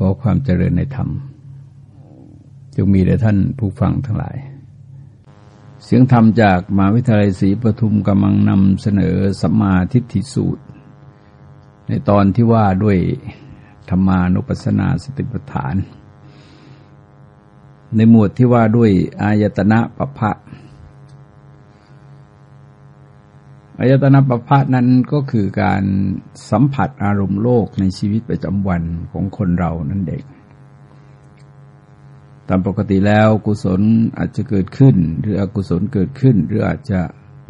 ขอความเจริญในธรรม จงมีแด่ท่านผู้ฟังทั้งหลาย เสียงธรรมจากมหาวิทยาลัยศรีปทุมกำลังนำเสนอสัมมาทิฏฐิสูตร ในตอนที่ว่าด้วยธรรมานุปัสสนาสติปัฏฐาน ในหมวดที่ว่าด้วยอายตนะปภะ อายตนะปภะนั้นก็คือการสัมผัสอารมณ์โลกในชีวิตประจำวันของคนเรานั่นเองตามปกติแล้วกุศลอาจจะเกิดขึ้น หรืออกุศลเกิดขึ้น หรืออาจจะ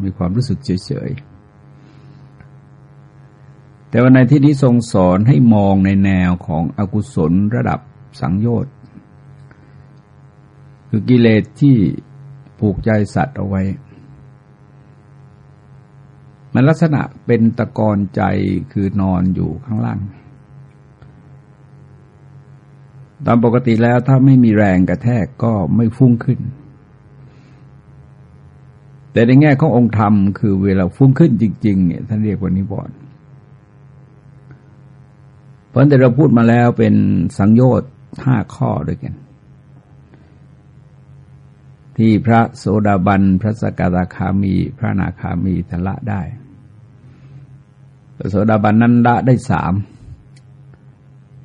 มีความรู้สึกเฉยๆ แต่วันในที่นี้ทรงสอนให้มองในแนวของอกุศลระดับสังโยชน์ คือกิเลสที่ผูกใจสัตว์เอาไว้ มันลักษณะเป็นตะกอนใจคือนอนอยู่ข้างล่าง ตามปกติแล้วถ้าไม่มีแรงกระแทกก็ไม่ฟุ้งขึ้น แต่ในแง่ขององค์ธรรมคือเวลาฟุ้งขึ้นจริงๆเนี่ยท่านเรียกว่านิวรณ์เพราะแต่เราพูดมาแล้วเป็นสังโยชน์ห้าข้อด้วยกัน ที่พระโสดาบัน พระสกทาคามี พระนาคามีทละได้ โสดาบันนั้นละได้สาม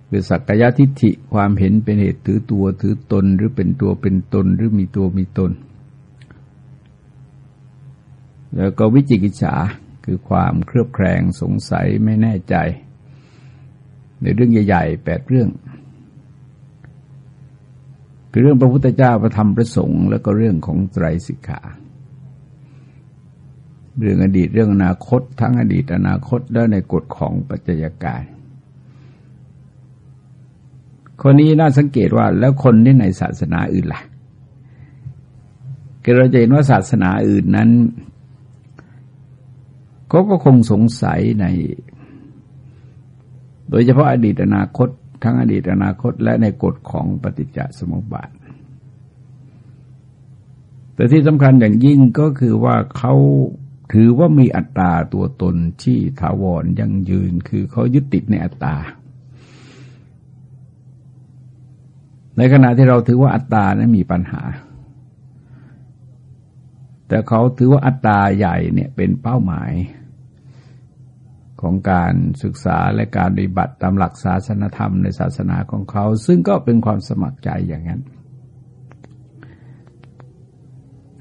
คือสักกายทิฏฐิความเห็นเป็นเหตุถือตัวถือตนหรือเป็นตัวเป็นตนหรือมีตัวมีตน แล้วก็วิจิกิจฉาคือความเครือบแคลงสงสัยไม่แน่ใจ ในเรื่องใหญ่ๆแปดเรื่อง คือเรื่องพระพุทธเจ้าประธรรมประสงค์ แล้วก็เรื่องของไตรสิกขา เรื่องอดีตเรื่องอนาคต ทั้งอดีตอนาคตและในกฎของปัจจัยการคนนี้น่าสังเกตว่าแล้วคนที่ในศาสนาอื่นล่ะเราจะเห็นว่าศาสนาอื่นนั้นเขาก็คงสงสัยใน โดยเฉพาะอดีตอนาคต ทั้งอดีตอนาคต และในกฎของปฏิจจสมุปบาทแต่ที่สำคัญอย่างยิ่งก็คือว่าเขา ถือว่ามีอัตตาตัวตนที่ถาวรยั่งยืน คือเขายึดติดในอัตตา ในขณะที่เราถือว่าอัตตานั้นมีปัญหา แต่เขาถือว่าอัตตาใหญ่เนี่ยเป็นเป้าหมาย ของการศึกษาและการปฏิบัติตามหลักศาสนธรรมในศาสนาของเขา ซึ่งก็เป็นความสมัครใจอย่างนั้น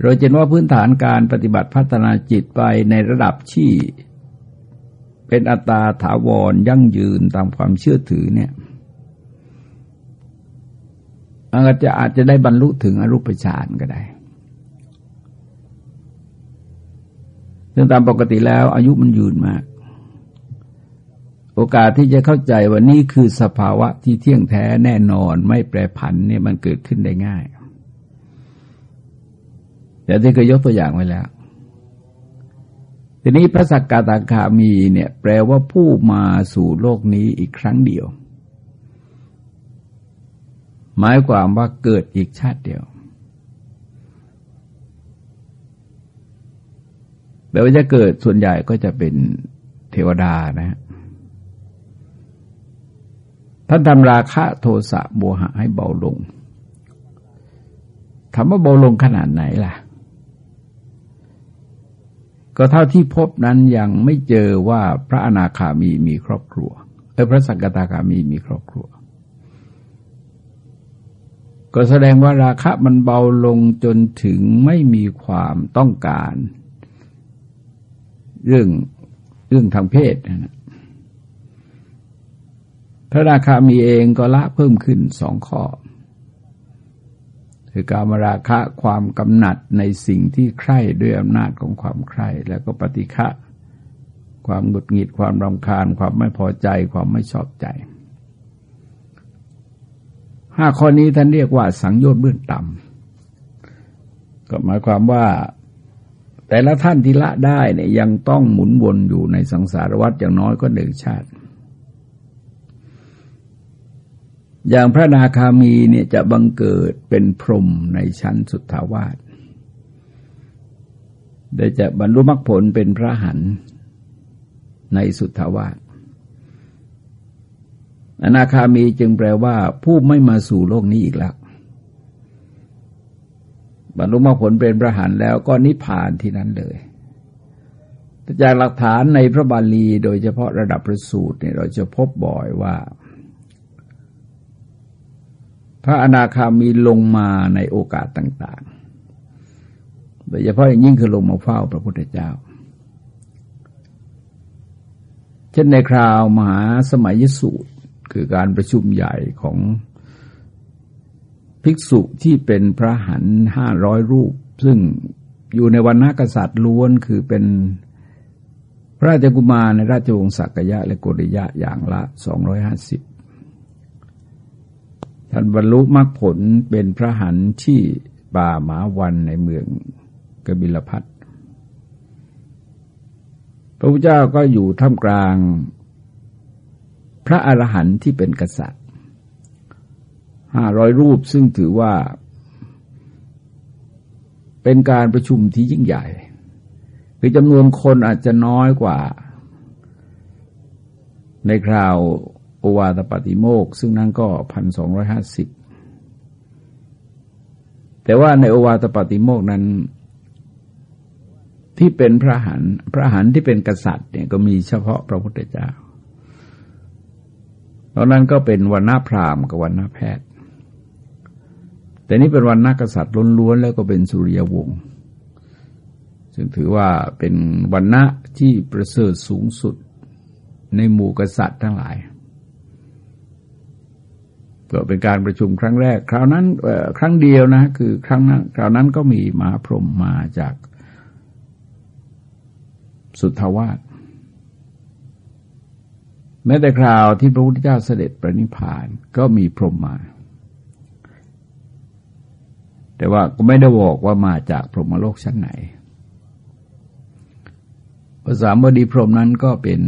เราเห็นว่าพื้นฐานการปฏิบัติพัฒนาจิตไปในระดับที่เป็นอัตตาถาวรยั่งยืนตามความเชื่อถือเนี่ยอาจจะอาจจะได้บรรลุถึงอรูปฌานก็ได้ซึ่งตามปกติแล้วอายุมันยืนมาก โอกาสที่จะเข้าใจว่านี่คือสภาวะที่เที่ยงแท้แน่นอนไม่แปรผันเนี่ยมันเกิดขึ้นได้ง่าย แต่ที่เคยยกตัวอย่างไว้แล้ว ทีนี้พระสักกาตาคามีเนี่ย แปลว่าผู้มาสู่โลกนี้อีกครั้งเดียว หมายความว่าเกิดอีกชาติเดียวแต่ว่าจะเกิดส่วนใหญ่ก็จะเป็นเทวดานะ ท่านทำราคะโทสะโมหะให้เบาลงถามว่าเบาลงขนาดไหนล่ะ ก็เท่าที่พบนั้นยังไม่เจอว่าพระอนาคามีมีครอบครัวเออพระสักตาคามีมีครอบครัว ก็แสดงว่าราคะมันเบาลงจนถึงไม่มีความต้องการ เรื่องเรื่องทางเพศนะพระราคามีเองก็ละเพิ่มขึ้นสองข้อ คือการมราคะความกำหนัดในสิ่งที่ใคร่ด้วยอำนาจของความใคร่แล้วก็ปฏิฆะความหงุดหงิดความรำคาญ ความไม่พอใจ ความไม่ชอบใจห้าข้อนี้ท่านเรียกว่าสังโยชน์เบื้องต่ำก็หมายความว่า แต่ละท่านที่ละได้เนี่ยยังต้องหมุนวนอยู่ในสังสารวัฏอย่างน้อยก็หนึ่งชาติ อย่างพระนาคามีเนี่ยจะบังเกิดเป็นพรหมในชั้นสุทธาวาสได้จะบรรลุมรรคผลเป็นพระหันในสุทธาวาสอนาคามีจึงแปลว่า ผู้ไม่มาสู่โลกนี้อีกแล้วบรรลุมรรคผลเป็นพระหันแล้วก็นิพพานที่นั้นเลยจากหลักฐานในพระบาลีโดยเฉพาะระดับประสูตรเนี่ยเราจะพบบ่อยว่า พระอนาคามีลงมาในโอกาสต่าง ๆ โดยเฉพาะอย่างยิ่งคือลงมาเฝ้าพระพุทธเจ้า เช่นในคราวมหาสมัยสูตรคือการประชุมใหญ่ของภิกษุที่เป็นพระหันห้าร้อยรูป ซึ่งอยู่ในวันนักษัตริย์ล้วนคือเป็นพระราชกุมารในราชวงศ์สักยะและโกริยะอย่างละสองร้อยห้าสิบ ท่านบรรลุมรรคผลเป็นพระหันที่ป่าหมาวันในเมืองกบิลพัทพระพุทธเจ้าก็อยู่ท่ามกลาง พระอรหันต์ที่เป็นกษัตริย์ห้าร้อยรูปซึ่งถือว่า เป็นการประชุมที่ยิ่งใหญ่ คือจำนวนคนอาจจะน้อยกว่า ในคราว โอวาตปฏิโมก ซึ่งนั่นก็พันสองร้อยห้าสิบแต่ว่าในโอวาตปฏิโมกนั้น ที่เป็นพระหันพระหันที่เป็นกษัตริย์เนี่ยก็มีเฉพาะพระพุทธเจ้าตอนนั้นก็เป็นวันนาพราหมณ์กับวันนาแพทย์ แต่นี้เป็นวันนากษัตริย์ล้วนๆแล้วก็เป็นสุริยวงศ์ซึ่งถือว่าเป็นวันณะที่ประเสริฐสูงสุดในหมู่กษัตริย์ทั้งหลาย ก็เป็นการประชุมครั้งแรก คราวนั้นครั้งเดียวนะคือครั้งนั้นคราวนั้นก็มีมหาพรหมมาจากสุทธาวาสแม้แต่คราวที่พระพุทธเจ้าเสด็จประนิพพานก็มีพรหมมา แต่ว่าก็ไม่ได้บอกว่ามาจากพรหมโลกชั้นไหนภาษาบดีพรหมนั้นก็เป็น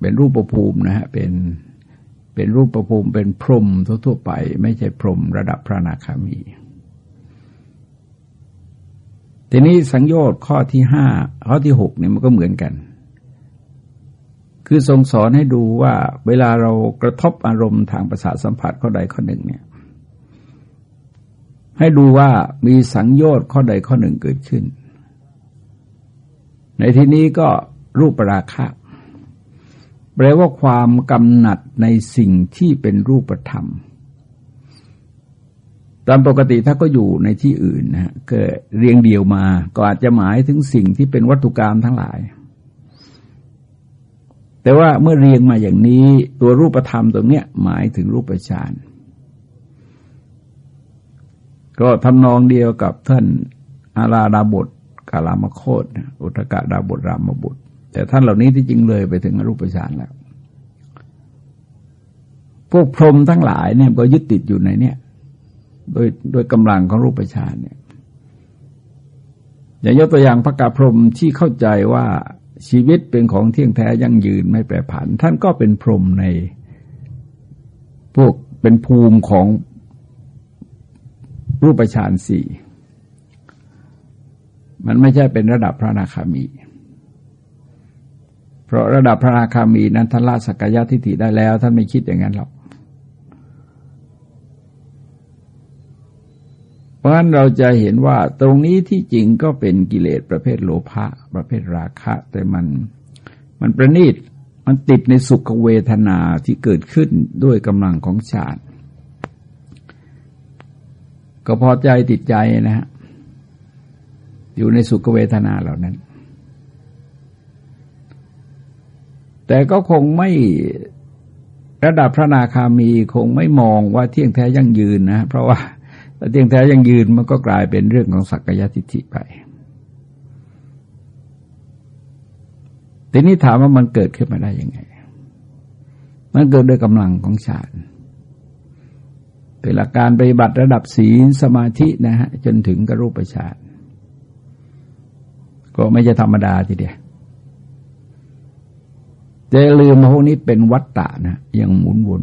เป็นรูปประภูมินะฮะเป็น เป็นรูปประภูมิเป็นพรหมทั่วๆไป ไม่ใช่พรหมระดับพระนาคามี ทีนี้สังโยชน์ข้อที่ห้าข้อที่หกเนี่ยมันก็เหมือนกัน คือทรงสอนให้ดูว่า เวลาเรากระทบอารมณ์ทางประสาทสัมผัสข้อใดข้อหนึ่งเนี่ย ให้ดูว่ามีสังโยชน์ข้อใดข้อหนึ่งเกิดขึ้น ในที่นี้ก็รูปราคะ แปลว่าความกำหนัดในสิ่งที่เป็นรูปธรรม ตามปกติถ้าก็อยู่ในที่อื่นนะเกิดเรียงเดียวมา ก็อาจจะหมายถึงสิ่งที่เป็นวัตถุกรรมทั้งหลาย แต่ว่าเมื่อเรียงมาอย่างนี้ตัวรูปธรรมตรงเนี้ยหมายถึงรูปฌานก็ทำนองเดียวกับท่านอาราดาบทกาลามโคตอุตกะดาบทรามบุตร แต่ท่านเหล่านี้ที่จริงเลยไปถึงรูปฌานแล้ว พวกพรหมทั้งหลายเนี่ยก็ยึดติดอยู่ในเนี่ยโดยโดยกำลังของรูปฌานเนี่ยอย่างยกตัวอย่างพระกาพรหมที่เข้าใจว่าชีวิตเป็นของเที่ยงแท้ยั่งยืนไม่แปรผัน ท่านก็เป็นพรหมใน พวกเป็นภูมิของรูปฌานสี่มันไม่ใช่เป็นระดับพระนาคามี พราะระดับพระนาคามีนั้นท่านละสักกาทิฏฐิได้แล้ว ท่านไม่คิดอย่างนั้นหรอก เพราะฉะนั้นเราจะเห็นว่าตรงนี้ที่จริงก็เป็นกิเลสประเภทโลภะประเภทราคะ แต่มันมันประณีตมันติดในสุขเวทนาที่เกิดขึ้นด้วยกำลังของฌานก็พอใจติดใจนะฮะอยู่ในสุขเวทนาเหล่านั้น แต่ก็คงไม่ระดับพระนาคามีคงไม่มองว่าเที่ยงแท้ยั่งยืนนะ เพราะว่าเตียงแท้ยั่งยืนมันก็กลายเป็นเรื่องของสักกายทิฏฐิไปทีนี้ถามว่ามันเกิดขึ้นมาได้ยังไง มันเกิดด้วยกำลังของฌานเป็นหลักการปฏิบัติระดับศีลสมาธินะฮะจนถึงกรูปฌานก็ไม่จะธรรมดาทีเดียว แต่ลืมพวกนี้เป็นวัตตะนะยังหมุนวน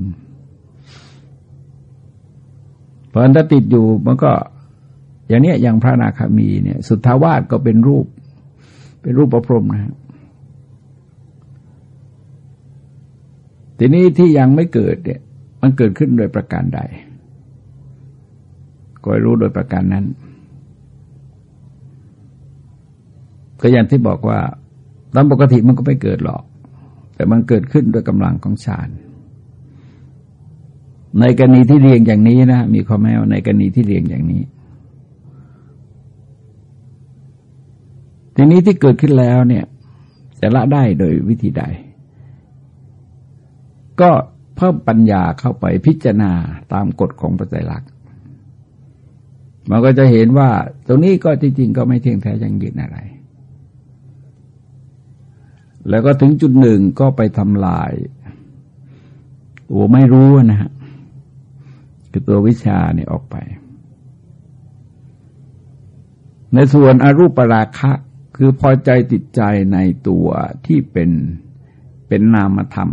เพราะถ้าติดอยู่มันก็ อย่างเนี้ยอย่างพระนาคามีเนี่ย สุทธาวาสก็เป็นรูป เป็นรูปประพรมนะทีนี้ที่ยังไม่เกิดเนี่ย มันเกิดขึ้นโดยประการใดก็รู้โดยประการนั้น ก็อย่างที่บอกว่าตามปกติมันก็ไม่เกิดหรอก แต่มันเกิดขึ้นโดยกำลังของฌานในกรณีที่เรียงอย่างนี้นะมีข้อแม้ว่าในกรณีที่เรียงอย่างนี้ ทีนี้ที่เกิดขึ้นแล้วเนี่ยจะละได้โดยวิธีใด ก็เพิ่มปัญญาเข้าไปพิจารณาตามกฎของปัจจัยหลักมันก็จะเห็นว่า ตรงนี้ก็จริงๆก็ไม่เที่ยงแท้ยังยืนอะไร แล้วก็ถึงจุดหนึ่งก็ไปทำลายตัวไม่รู้นะฮะคือตัววิชาเนี่ยออกไป ในส่วนอรูปราคะ คือพอใจติดใจในตัวที่เป็นเป็นนามธรรม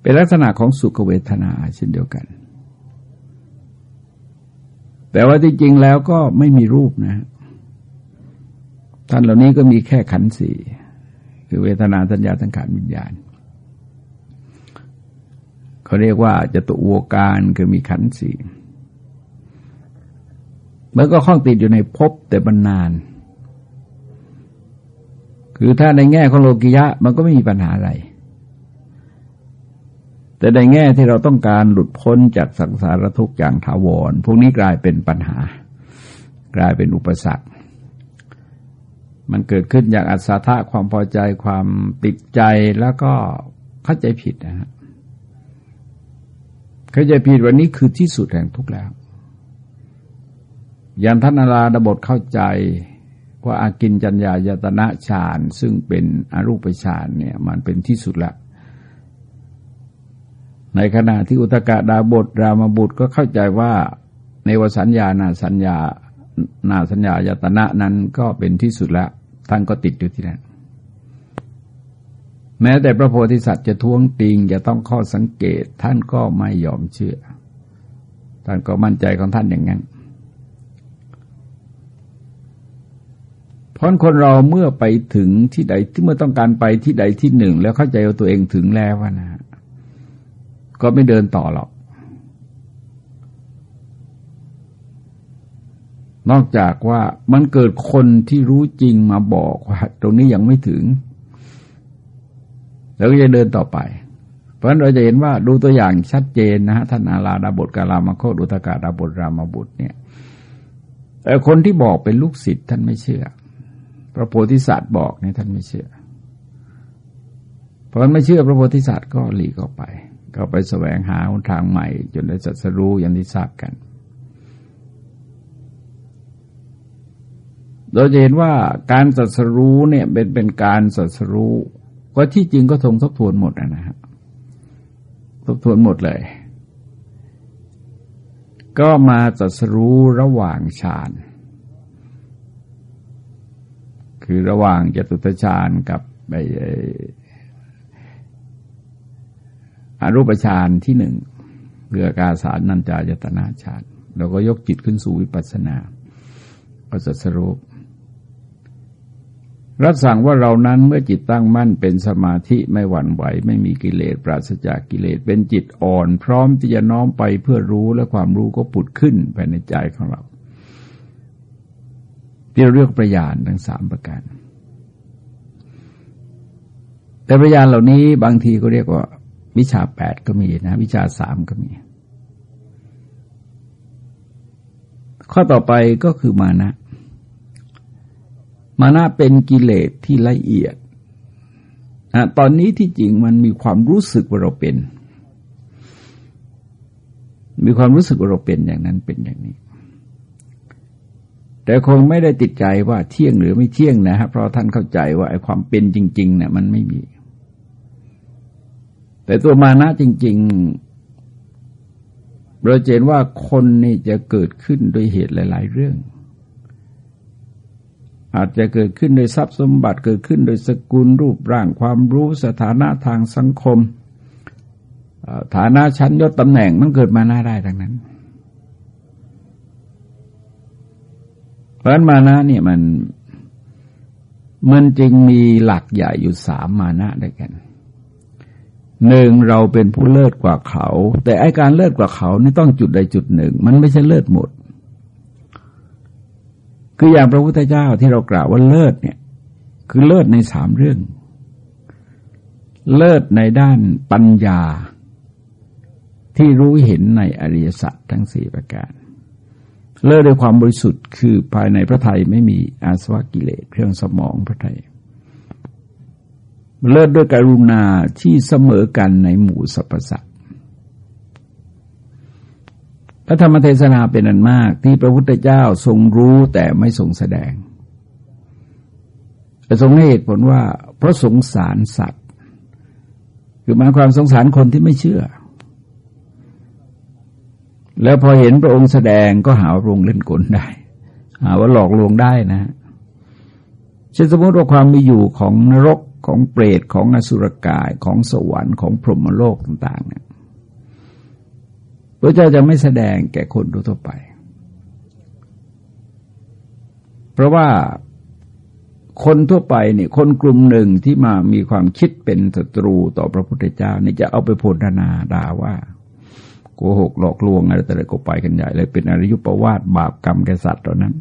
เป็นลักษณะของสุขเวทนาเช่นเดียวกัน แต่ว่าจริงๆแล้วก็ไม่มีรูปนะ ท่านเหล่านี้ก็มีแค่ขันสี่คือเวทนาสัญญาสังขารวิญญาณเขาเรียกว่าจะตุวการคือมีขันสี่มันก็ข้องติดอยู่ในภพแต่บรรนาน คือถ้าในแง่ของโลกิยะมันก็ไม่มีปัญหาอะไร แต่ในแง่ที่เราต้องการหลุดพ้นจากสังสารทุกข์อย่างถาวร พวกนี้กลายเป็นปัญหา กลายเป็นอุปสรรค มันเกิดขึ้นจากอัศทะความพอใจความติดใจแล้วก็เข้าใจผิดนะฮะเข้าใจผิดวันนี้คือที่สุดแห่งทุกข์แล้วยันท่านนาราดบทเข้าใจว่าอากินจัญญายตนะฌานซึ่งเป็นอรูปฌานเนี่ย มันเป็นที่สุดละในขณะที่อุตกะดาบทรามบุตรก็เข้าใจว่าในวสัญญานาสัญญานาสัญญายตนะนั้นก็เป็นที่สุดแล้ว ท่านก็ติดอยู่ที่นั้นแม้แต่พระโพธิสัตว์จะท้วงติงจะต้องข้อสังเกตท่านก็ไม่ยอมเชื่อ ท่านก็มั่นใจของท่านอย่างนั้นเพราะคนเราเมื่อไปถึงที่ใดที่เมื่อต้องการไปที่ใดที่หนึ่ง แล้วเข้าใจว่าตัวเองถึงแล้วนะก็ไม่เดินต่อหรอก นอกจากว่ามันเกิดคนที่รู้จริงมาบอกว่าตรงนี้ยังไม่ถึง แล้วก็จะเดินต่อไป เพราะฉะนั้นเราจะเห็นว่าดูตัวอย่างชัดเจนนะฮะท่านอาลาดาบทกาลามโคดุตกาดาบทรามาบุตรเนี่ยแต่คนที่บอกเป็นลูกศิษย์ท่านไม่เชื่อ พระโพธิสัตว์บอกเนี่ยท่านไม่เชื่อ เพราะไม่เชื่อพระโพธิสัตว์ก็หลีกออกไป ก็ไปแสวงหาทางใหม่ จนได้สัดสรู้อย่างที่ทราบกัน เราจะเห็นว่าการสัสรู้เนี่ยเป็นเป็นการสัสรู้ก็ที่จริงก็ทรงทบทวนหมดนะฮะทบทวนหมดเลย ก็มาตรัสรู้ระหว่างฌานคือระหว่างจตุตฌานกับไออรูปฌานที่หนึ่งเรือกาสารนันจายตนาฌานเราก็ยกจิตขึ้นสู่วิปัสสนาก็จะสรุป รับสั่งว่าเรานั้นเมื่อจิตตั้งมั่นเป็นสมาธิไม่หวั่นไหว ไม่มีกิเลสปราศจากกิเลสเป็นจิตอ่อน พร้อมที่จะน้อมไปเพื่อรู้และความรู้ก็ปุดขึ้นภายในใจของเรา ที่เราเรียกประยานทั้งสามประการ แต่ประยานเหล่านี้บางทีก็เรียกว่า วิชาแปดก็มีนะ วิชาสามก็มี ข้อต่อไปก็คือมานะ มานะเป็นกิเลสที่ละเอียดอตอนนี้ที่จริงมันมีความรู้สึกว่าเราเป็น มีความรู้สึกว่าเราเป็นอย่างนั้นเป็นอย่างนี้ แต่คงไม่ได้ติดใจว่าเที่ยงหรือไม่เที่ยงนะครับเพราะท่านเข้าใจว่าไอ้ความเป็นจริงๆเนี่ยมันไม่มี แต่ตัวมานะจริง ๆ เราเห็นว่าคนนี่จะเกิดขึ้นโดยเหตุหลาย ๆ เรื่อง อาจจะเกิดขึ้นโดยทรัพย์สมบัติเกิดขึ้นโดยสกุลรูปร่างความรู้สถานะทางสังคม ฐานะชั้นยศตำแหน่งมันเกิดมาหน้าได้ทั้งนั้น เพราะนั้นมานะเนี่ยมันมันจึงมีหลักใหญ่อยู่สามมานะด้วยกันหนึ่งเราเป็นผู้เลิศกว่าเขา แต่ไอการเลิศกว่าเขานี่ต้องจุดใดจุดหนึ่ง มันไม่ใช่เลิศหมด คืออย่างพระพุทธเจ้าที่เรากล่าวว่าเลิศเนี่ย คือเลิศในสามเรื่อง เลิศในด้านปัญญา ที่รู้เห็นในอริยสัจทั้งสี่ประการ เลิศด้วยความบริสุทธิ์คือภายในพระไทยไม่มีอาสวะกิเลสเครื่องสมองพระไทยเลิศด้วยกรุณาที่เสมอกันในหมู่สรรพสัตว พระธรรมเทศนาเป็นอันมากที่พระพุทธเจ้าทรงรู้แต่ไม่ทรงแสดงแต่ทรงให้เหตุผลว่า เพราะสงสารสัตว์ คือหมายความสงสารคนที่ไม่เชื่อ แล้วพอเห็นพระองค์แสดงก็หาว่าพระองค์เล่นกลได้หาว่าหลอกลวงได้นะเช่นสมมติว่าความมีอยู่ของนรกของเปรตของอสุรกายของสวรรค์ของพรหมโลกต่าง ๆ เนี่ย พระเจ้าจะไม่แสดงแก่คนทั่วไป เพราะว่าคนทั่วไปเนี่ยคนกลุ่มหนึ่งที่มามีความคิดเป็นศัตรูต่อพระพุทธเจ้านี่จะเอาไปโพลนาด่าว่าโกหกหลอกลวงอะไรแต่ละก็ไปกันใหญ่เลยเป็นอริยุปวาทบาปกรรมแก่สัตว์ตอนนั้น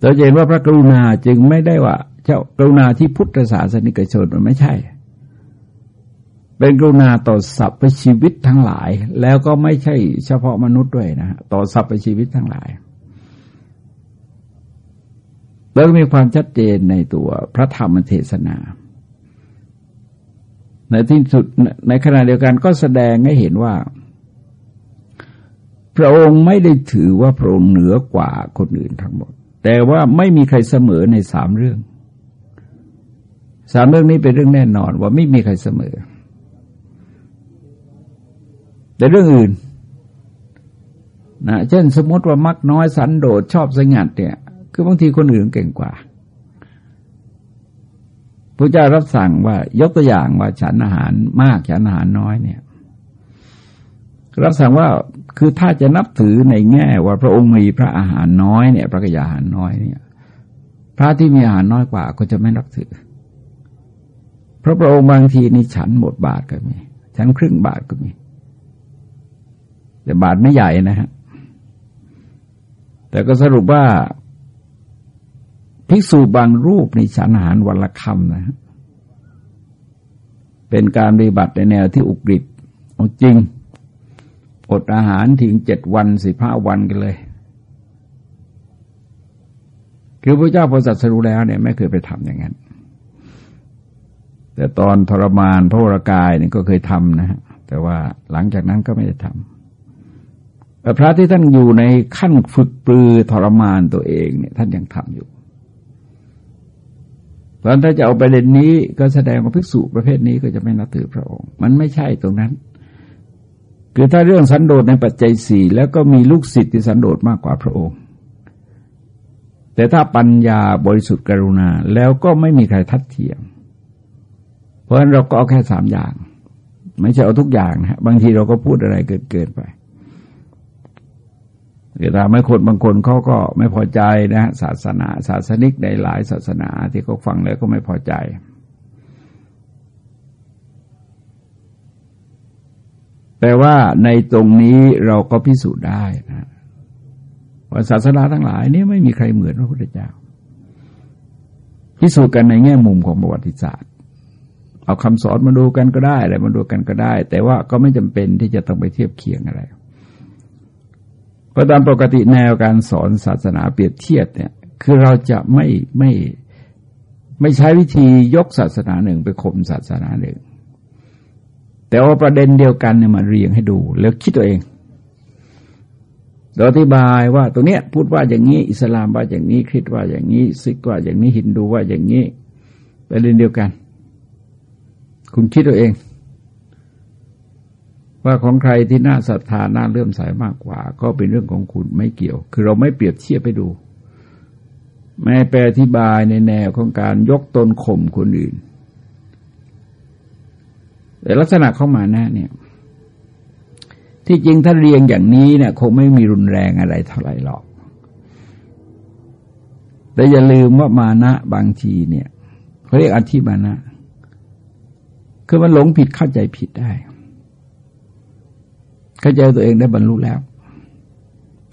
เราเห็นว่าพระกรุณาจึงไม่ได้ว่า เจ้ากรุณาที่พุทธศาสนิกชนมันไม่ใช่ เป็นกรุณาต่อสรรพชีวิตทั้งหลาย แล้วก็ไม่ใช่เฉพาะมนุษย์ด้วยนะต่อสรรพชีวิตทั้งหลาย แล้วมีความชัดเจนในตัวพระธรรมเทศนา ในที่สุดในขณะเดียวกันก็แสดงให้เห็นว่า พระองค์ไม่ได้ถือว่าพระองค์เหนือกว่าคนอื่นทั้งหมด แต่ว่าไม่มีใครเสมอในสามเรื่องสามเรื่องนี้เป็นเรื่องแน่นอนว่าไม่มีใครเสมอ แต่เรื่องอื่นนะเช่นสมมติว่ามักน้อยสันโดษชอบสงัดเนี่ย คือบางทีคนอื่นเก่งกว่าพระเจ้ารับสั่งว่ายกตัวอย่างว่าฉันอาหารมากฉันอาหารน้อยเนี่ย รับสั่งว่าคือถ้าจะนับถือในแง่ว่าพระองค์มีพระอาหารน้อยเนี่ย พระกยาอาหารน้อยเนี่ย พระที่มีอาหารน้อยกว่าก็จะไม่นับถือเพราะพระองค์บางทีนี่ฉันหมดบาทก็มี ฉันครึ่งบาทก็มี แต่บาทไม่ใหญ่นะฮะแต่ก็สรุปว่าภิกษุบางรูปในฉันอาหารวันละคำนะเป็นการปฏิบัติในแนวที่อุกฤษเอาจริง อดอาหารถึงเจ็ดวันสิบห้าวันกันเลย คือพระเจ้าพอสัตสรู้แล้วเนี่ยไม่เคยไปทำอย่างนั้น แต่ตอนทรมานพระวรากายเนี่ยก็เคยทำนะฮะแต่ว่าหลังจากนั้นก็ไม่ได้ทำ พระที่ท่านอยู่ในขั้นฝึกปลือทรมานตัวเองเนี่ยท่านยังทำอยู่ตอนถ้าจะเอาประเด็นนี้ก็แสดงว่าภิกษุประเภทนี้ก็จะไม่นับถือพระองค์ มันไม่ใช่ตรงนั้น คือถ้าเรื่องสันโดษในปัจจัยสี่แล้วก็มีลูกศิษย์ที่สันโดษมากกว่าพระองค์ แต่ถ้าปัญญาบริสุทธิ์กรุณาแล้วก็ไม่มีใครทัดเทียม เพราะฉะนั้นเราก็เอาแค่สามอย่าง ไม่ใช่เอาทุกอย่างนะบางทีเราก็พูดอะไรเกินเกินไป เดี๋ยวทำให้คนบางคนเขาก็ไม่พอใจนะศาสนาศาสนิกในหลายศาสนาที่เขาฟังแล้วก็ไม่พอใจ แต่ว่าในตรงนี้เราก็พิสูจน์ได้นะว่าศาสนาทั้งหลายนี้ไม่มีใครเหมือนพระพุทธเจ้า พิสูจน์กันในแง่มุมของประวัติศาสตร์ เอาคำสอนมาดูกันก็ได้อะไรมาดูกันก็ได้ แต่ว่าก็ไม่จำเป็นที่จะต้องไปเทียบเคียงอะไร ราะตามปกติแนวการสอนศาสนาเปรียบเทียบเนี่ยคือเราจะไม่ไม่ไม่ใช้วิธียกศาสนาหนึ่งไปข่มศาสนาหนึ่ง แต่ว่าประเด็นเดียวกันเนี่ยมาเรียงให้ดู แล้วคิดตัวเองเราอธิบายว่าตรงเนี้ยพูดว่าอย่างนี้ อิสลามว่าอย่างนี้คริสต์ว่าอย่างนี้ซิกว่าอย่างนี้ฮินดูว่าอย่างนี้ประเด็นเดียวกัน คุณคิดตัวเอง ว่าของใครที่น่าศรัทธาน่าเลื่อมใสมากกว่า ก็เป็นเรื่องของคุณไม่เกี่ยว คือเราไม่เปรียบเทียบไปดูแม้แปลอธิบายในแนวของการยกตนข่มคนอื่น แต่ลักษณะเข้ามาน่เนี่ย ที่จริงถ้าเรียงอย่างนี้เนี่ยคงไม่มีรุนแรงอะไรเท่าไหร่หรอกแแต่อย่าลืมว่ามานะบางทีเนี่ยเขาเรียกอธิมานะ คือมันหลงผิดเข้าใจผิดได้ เข้าใจตัวเองได้บรรลุแล้ว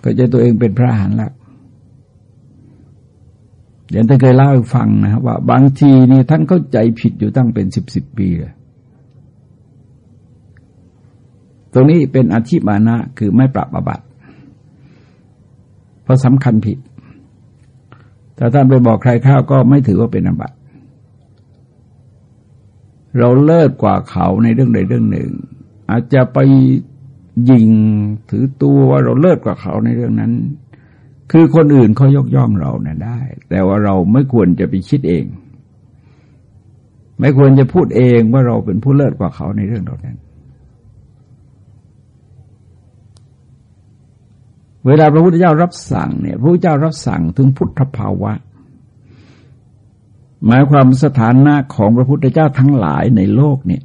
เข้าใจตัวเองเป็นพระอรหันต์แล้วเดี๋ยวท่านเคยเล่าให้ฟังนะครับว่า บางทีนี่ท่านเข้าใจผิดอยู่ตั้งเป็นสิบสิบปีเลยตรงนี้เป็นอาชีพมานะคือไม่ปรับอบัติเพราะสำคัญผิด แต่ท่านไปบอกใครข้าวก็ไม่ถือว่าเป็นอบัติเราเลิศกว่าเขาในเรื่องใดเรื่องหนึ่ง อาจจะไป ยิงถือตัวว่าเราเลิศกว่าเขาในเรื่องนั้น คือคนอื่นเขายกย่องเราเนี่ยได้ แต่ว่าเราไม่ควรจะไปคิดเอง ไม่ควรจะพูดเองว่าเราเป็นผู้เลิศกว่าเขาในเรื่องเหล่านั้น เวลาพระพุทธเจ้ารับสั่งเนี่ยพระพุทธเจ้ารับสั่งถึงพุทธภาวะ หมายความสถานะของพระพุทธเจ้าทั้งหลายในโลกเนี่ย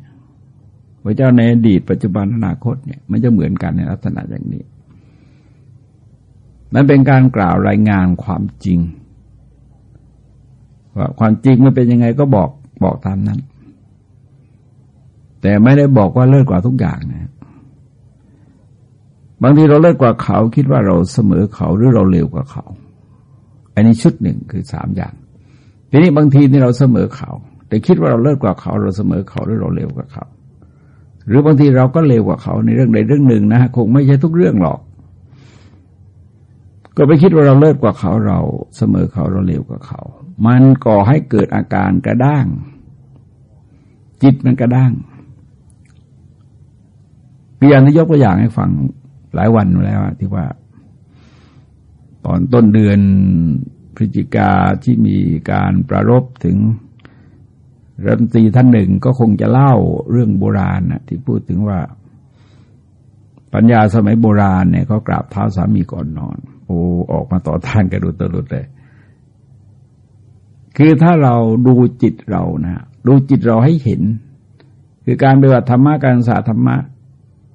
พระเจ้าในอดีตปัจจุบันอนาคตเนี่ยมันจะเหมือนกันในลักษณะอย่างนี้ มันเป็นการกล่าวรายงานความจริง ว่าความจริงมันเป็นยังไงก็บอกบอกตามนั้น แต่ไม่ได้บอกว่าเลิศกว่าทุกอย่างนะบางทีเราเลิศกว่าเขาคิดว่าเราเสมอเขาหรือเราเร็วกว่าเขา อันนี้ชุดหนึ่งคือสามอย่างทีนี้บางทีนี่เราเสมอเขา แต่คิดว่าเราเลิศกว่าเขา เราเสมอเขาหรือเราเร็วกว่าเขา หรือบางทีเราก็เร็วกว่าเขาในเรื่องใดเรื่องหนึ่งนะคงไม่ใช่ทุกเรื่องหรอก ก็ไปคิดว่าเราเลิศกว่าเขาเราเสมอเขาเราเร็วกว่าเขา มันก่อให้เกิดอาการกระด้าง จิตมันกระด้างพี่ยานยกตัวอย่างให้ฟังหลายวันแล้วที่ว่า ตอนต้นเดือนพฤศจิกาที่มีการประรบถึง รัฐมนตรีท่านหนึ่งก็คงจะเล่าเรื่องโบราณนะที่พูดถึงว่า ปัญญาสมัยโบราณเนี่ยเขากราบเท้าสามีก่อนนอน โอ้ออกมาต่อท่านกระดุตลุดเลย คือถ้าเราดูจิตเรานะดูจิตเราให้เห็น คือการปฏิบัติธรรมะการศึกษาธรรมะ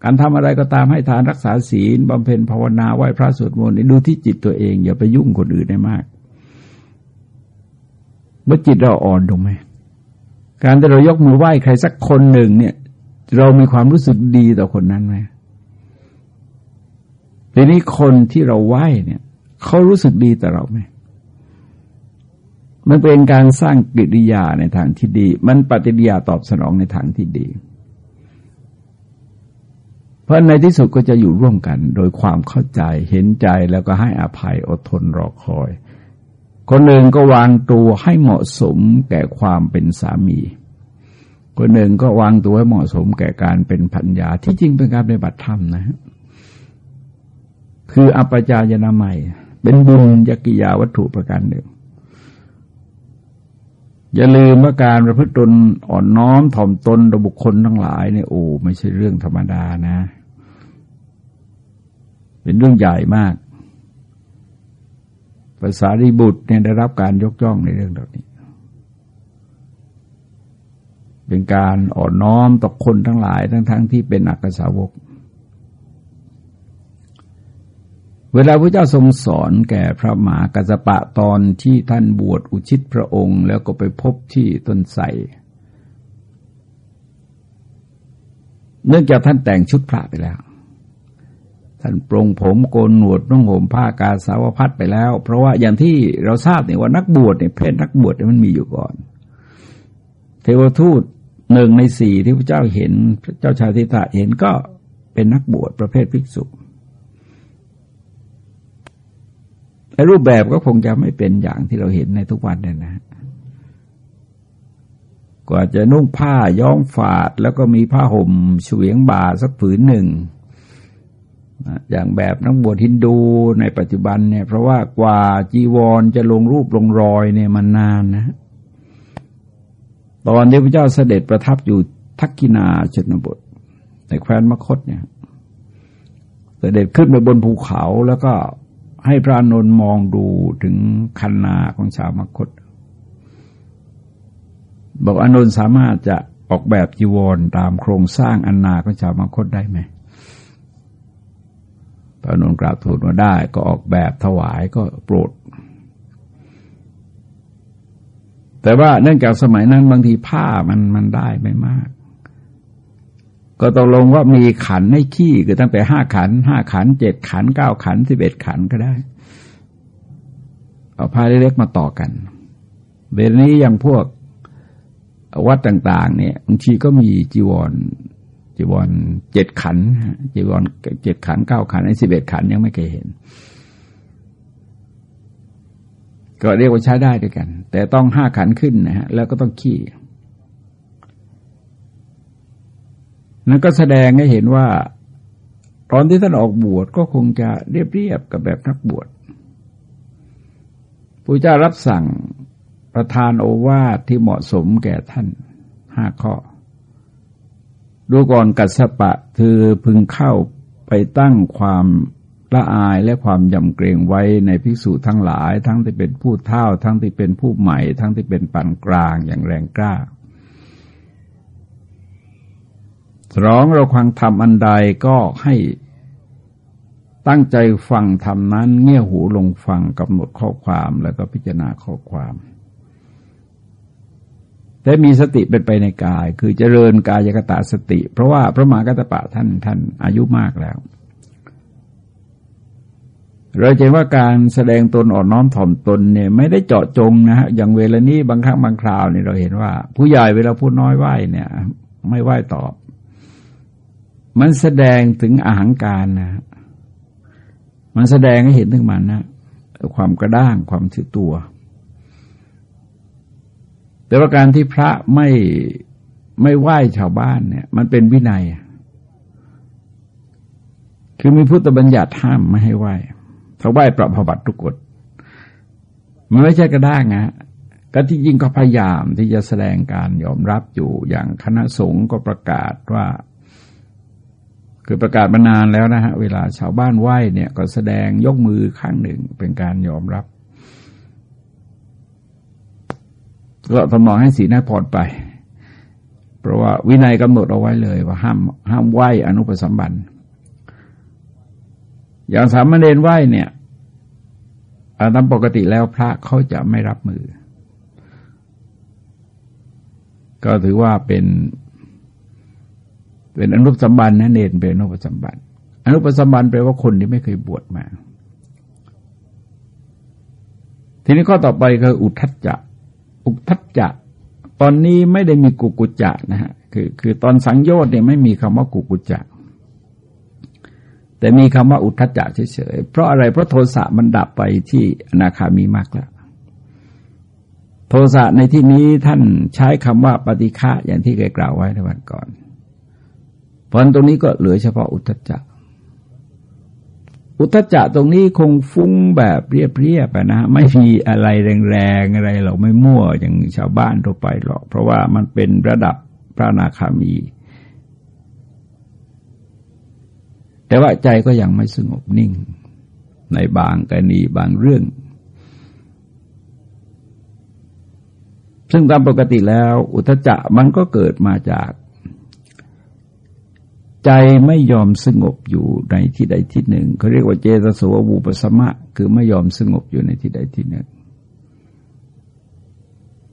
การทำอะไรก็ตามให้ทานรักษาศีลบำเพ็ญภาวนาไหว้พระสวดมนต์ดูที่จิตตัวเอง อย่าไปยุ่งคนอื่นได้มาก เมื่อจิตเราอ่อนลงไหม การที่เรายกมือไหว้ใครสักคนหนึ่งเนี่ย เรามีความรู้สึกดีต่อคนนั้นไหมทีนี้คนที่เราไหว้เนี่ยเขารู้สึกดีต่อเราไหมมันเป็นการสร้างกิริยาในทางที่ดี มันปฏิกิริยาตอบสนองในทางที่ดี เพราะในที่สุดก็จะอยู่ร่วมกัน โดยความเข้าใจเห็นใจแล้วก็ให้อภัยอดทนรอคอย คนหนึ่งก็วางตัวให้เหมาะสมแก่ความเป็นสามี คนหนึ่งก็วางตัวให้เหมาะสมแก่การเป็นพัญญาที่จริงเป็นการปฏิบัติธรรมนะ คืออัปจายนาใหม่ เป็นบุญยกิยาวัตถุประการหนึ่ง อย่าลืมว่าการประพฤติตนอ่อนน้อมถ่อมตนต่อบุคคลทั้งหลายเนี่ยโอ้ไม่ใช่เรื่องธรรมดานะ เป็นเรื่องใหญ่มาก ภาษาริบุตรเนี่ยได้รับการยกย่องในเรื่องเหล่านี้ เป็นการอ่อนน้อมต่อคนทั้งหลายทั้งๆทที่เป็นอักษาวก เวลาพระเจ้าทรงสอนแก่พระมหากัสปะตอนที่ท่านบวชอุชิตพระองค์ แล้วก็ไปพบที่ต้นไทรเนื่องจากท่านแต่งชุดพระไปแล้ว ท่านปรงผมโกนหนวดนุ่งห่มผ้ากาสาวพัดไปแล้ว เพราะว่าอย่างที่เราทราบเนี่ยว่านักบวชเนี่ยเพศนักบวชมันมีอยู่ก่อน เทวทูตหนึ่งในสี่ที่พระเจ้าเห็นพระเจ้าชาติตะเห็นก็เป็นนักบวชประเภทภิกษุแต่รูปแบบก็คงจะไม่เป็นอย่างที่เราเห็นในทุกวันเนี่ยนะ กว่าจะนุ่งผ้าย้อมฝาด แล้วก็มีผ้าห่มเฉียงบ่าสักผืนหนึ่ง อย่างแบบนักบวชฮินดูในปัจจุบันเนี่ยเพราะว่ากว่าจีวรจะลงรูปลงรอยเนี่ยมันนานนะ ตอนที่พระเจ้าเสด็จประทับอยู่ทักกินาชนบทในแคว้นมคตเนี่ย เสด็จขึ้นไปบนภูเขาแล้วก็ให้พระนนท์มองดูถึงคันนาของชาวมคต บอกอนนท์สามารถจะออกแบบจีวรตามโครงสร้างอันนาของชาวมคตได้ไหม พระนนกราบทูลว่าได้ก็ออกแบบถวายก็โปรด แต่ว่าเนื่องจากสมัยนั้นบางทีผ้ามันมันได้ไม่มาก ก็ตกลงว่ามีขันให้ขี้คือตั้งแต่ห้าขันห้าขันเจ็ดขันเก้าขันสิบเอ็ดขันก็ได้ เอาผ้าเล็กๆมาต่อกันเวลนี้อย่างพวกวัดต่าง ๆ เนี่ยบางทีก็มีจีวร จีวรเจ็ดขันจีวรเจ็ดขันเก้าขันไอ้สิบเอ็ดขันยังไม่เคยเห็น ก็เรียกว่าใช้ได้ด้วยกัน แต่ต้องห้าขันขึ้นนะฮะแล้วก็ต้องขี้นั่นก็แสดงให้เห็นว่าตอนที่ท่านออกบวชก็คงจะเรียบๆกับแบบนักบวชพระเจ้ารับสั่งประทานโอวาทที่เหมาะสมแก่ท่านห้าข้อ ดูก่อนกัสปะคือพึงเข้าไปตั้งความละอายและความยำเกรงไว้ในภิกษุทั้งหลาย ทั้งที่เป็นผู้เท่า ทั้งที่เป็นผู้ใหม่ ทั้งที่เป็นปานกลางอย่างแรงกล้าสองเราควังทำอันใดก็ให้ตั้งใจฟังทำนั้น เงี่ยหูลงฟังกำหนดข้อความแล้วก็พิจารณาข้อความ แต่มีสติเป็นไปในกาย คือเจริญกายกตาสติ เพราะว่าพระมหากัตปะท่านท่านอายุมากแล้ว เราเห็นว่าการแสดงตนอ่อนน้อมถ่อมตนเนี่ยไม่ได้เจาะจงนะฮะอย่างเวลานี้บางครั้งบางคราวเนี่ยเราเห็นว่า ผู้ใหญ่เวลาพูดน้อยไหวเนี่ย ไม่ไหวตอบ มันแสดงถึงอาหางการนะมันแสดงให้เห็นถึงมันนะความกระด้างความถือตัว แต่ว่าการที่พระไม่ไม่ไหว้ชาวบ้านเนี่ย มันเป็นวินัย คือมีพุทธบัญญัติห้ามไม่ให้ไหว้ถ้าไหว้ปรับพบัตทุกกฎมันไม่ใช่กระด้างนะก็ที่จริงก็พยายามที่จะแสดงการยอมรับอยู่อย่างคณะสงฆ์ก็ประกาศว่า คือประกาศมานานแล้วนะฮะ เวลาชาวบ้านไหว้เนี่ย ก็แสดงยกมือข้างหนึ่งเป็นการยอมรับ ก็ทำนองให้สีหน้าผ่อนไป เพราะว่าวินัยกำหนดเอาไว้เลย ว่าห้ามห้ามไหวอนุปสัมบันอย่างสามเณรไหวเนี่ยตามปกติแล้วพระเขาจะไม่รับมือ ก็ถือว่าเป็น เป็นอนุปสัมบันนะเนรเป็นอนุปสัมบันอนุปสัมบันแปลว่าคนที่ไม่เคยบวชมา ทีนี้ข้อต่อไปคืออุทัจจะ อุทัจจะตอนนี้ไม่ได้มีกุกุจจะนะฮะคือคือตอนสังโยชน์เนี่ยไม่มีคำว่ากุกุจจะแต่มีคำว่าอุทัจจะเฉยๆ เพราะอะไร เพราะโทสะมันดับไปที่อนาคามีมากแล้ว โทสะในที่นี้ท่านใช้คำว่าปฏิฆะอย่างที่เคยกล่าวไว้ในวันก่อน เพราะตรงนี้ก็เหลือเฉพาะอุทัจจะ อุทจะตรงนี้คงฟุ้งแบบเรียบๆนะ ไม่มีอะไรแรงๆอะไรเราไม่มั่วอย่างชาวบ้านทั่วไปหรอก เพราะว่ามันเป็นระดับพระนาคามี แต่ว่าใจก็ยังไม่สงบนิ่ง ในบางกรณีบางเรื่อง ซึ่งตามปกติแล้ว อุทจะมันก็เกิดมาจาก ใจไม่ยอมสงบอยู่ในที่ใดที่หนึ่งเขาเรียกว่าเจตสวูปสมะ คือไม่ยอมสงบอยู่ในที่ใดที่หนึ่ง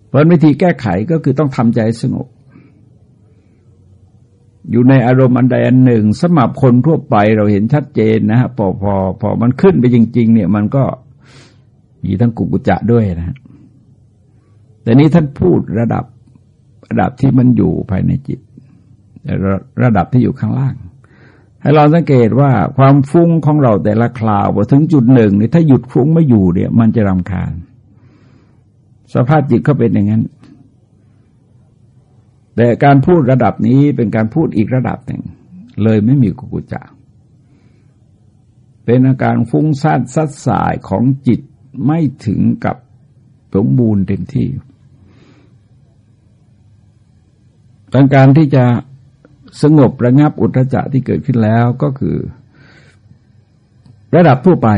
เพราะวิธีแก้ไขก็คือต้องทำใจสงบ อยู่ในอารมณ์อันใดอันหนึ่งสมับคนทั่วไปเราเห็นชัดเจนนะฮะพอพอพอมันขึ้นไปจริง ๆ เนี่ยมันก็มีทั้งกุกุจะด้วยนะฮะแต่นี้ท่านพูดระดับระดับที่มันอยู่ภายในจิต ระดับที่อยู่ข้างล่าง ให้เราสังเกตว่าความฟุ้งของเราแต่ละคราวพอถึงจุดหนึ่งนี่ถ้าหยุดฟุ้งไม่อยู่เนี่ย มันจะรำคาญ สภาพจิตก็เป็นอย่างนั้น แต่การพูดระดับนี้เป็นการพูดอีกระดับหนึ่ง เลยไม่มีกุกุจาเป็นอาการฟุ้งซ่านซัดสายของจิตไม่ถึงกับสมบูรณ์เต็มที่การการที่จะ สงบระงับอุทจะที่เกิดขึ้นแล้วก็คือ ระดับทั่วไป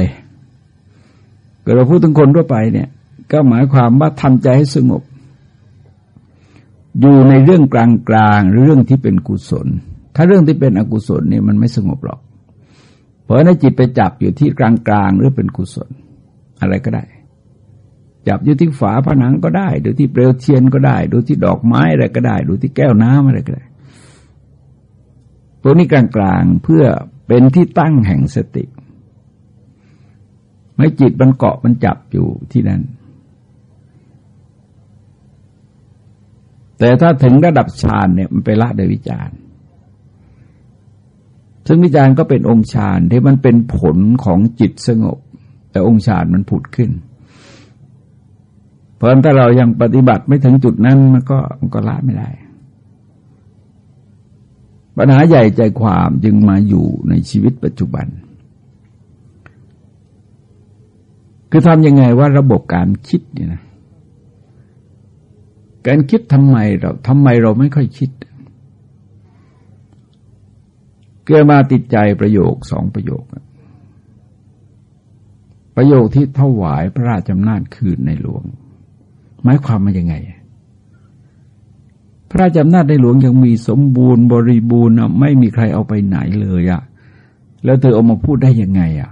เกิดเราพูดถึงคนทั่วไปเนี่ย ก็หมายความว่าทำใจให้สงบ อยู่ในเรื่องกลางกลางเรื่องที่เป็นกุศล ถ้าเรื่องที่เป็นอกุศลเนี่ยมันไม่สงบหรอก เพราะในจิตไปจับอยู่ที่กลางกลางหรือเป็นกุศล อะไรก็ได้ จับอยู่ที่ฝาผนังก็ได้ ดูที่เปลวเทียนก็ได้ ดูที่ดอกไม้อะไรก็ได้ ดูที่แก้วน้ำอะไรก็ได้ ตัวนี้กลางๆเพื่อเป็นที่ตั้งแห่งสติ ไม่จิตมันเกาะมันจับอยู่ที่นั่นแต่ถ้าถึงระดับฌานเนี่ยมันไปละโดยวิจารณ์ซึ่งวิจารณ์ก็เป็นองค์ฌานที่มันเป็นผลของจิตสงบ แต่องค์ฌานมันผุดขึ้น เพราะถ้าเรายังปฏิบัติไม่ถึงจุดนั้นมันก็มันก็ละไม่ได้ ปัญหาใหญ่ใจความจึงมาอยู่ในชีวิตปัจจุบัน คือทำยังไงว่าระบบการคิดเนี่ยนะการคิดทำไมเราทำไมเราไม่ค่อยคิด เกิดมาติดใจประโยคสองประโยค ประโยคที่ถวายพระราชอำนาจคืนในหลวง หมายความมายังไง พระราชอำนาจในหลวงยังมีสมบูรณ์บริบูรณ์ไม่มีใครเอาไปไหนเลยอะแล้วเธอเอามาพูดได้ยังไงอะ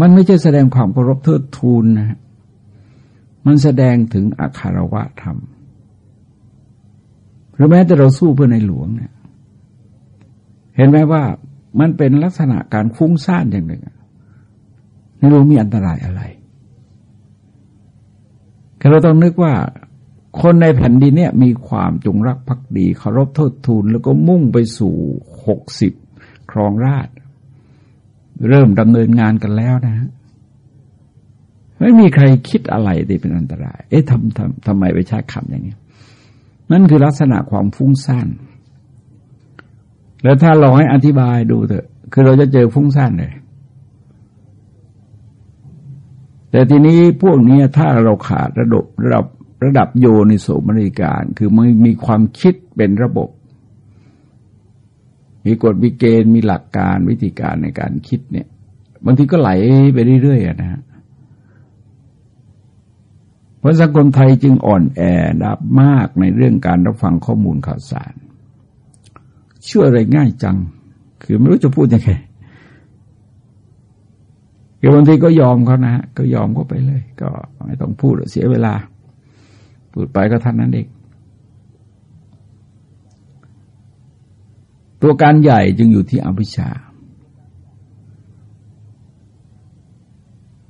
มันไม่ใช่แสดงความเคารพเทิดทูนนะมันแสดงถึงอาคารวะธรรมหรือแม้แต่เราสู้เพื่อในหลวงเนี่ย เห็นไหมว่ามันเป็นลักษณะการฟุ้งซ่านอย่างหนึ่ง ในหลวงมีอันตรายอะไรแต่เราต้องนึกว่า คนในแผ่นดินเนี่ยมีความจงรักภักดีเคารพโทษทูลแล้วก็มุ่งไปสู่หกสิบครองราช เริ่มดำเนินงานกันแล้วนะฮะไม่มีใครคิดอะไรที่เป็นอันตราย เอ๊ะทำทำทำไมไปใช้คำอย่างนี้ นั่นคือลักษณะความฟุ้งซ่าน แล้วถ้าเราให้อธิบายดูเถอะ คือเราจะเจอฟุ้งซ่านเลย แต่ทีนี้พวกนี้ถ้าเราขาดระดับระดับ ระดับโยนิโสมนิการ คือมันมีความคิดเป็นระบบ มีกฎมีเกณฑ์มีหลักการวิธีการในการคิดเนี่ยบางทีก็ไหลไปเรื่อยๆนะฮะเพราะสังคมไทยจึงอ่อนแอดับมากในเรื่องการรับฟังข้อมูลข่าวสาร เชื่ออะไรง่ายจัง คือไม่รู้จะพูดยังไงคือบางทีก็ยอมเขานะฮะก็ยอมก็ไปเลย ก็ไม่ต้องพูดเสียเวลา พูดไปก็ท่านนั้นเองตัวการใหญ่จึงอยู่ที่อวิชชา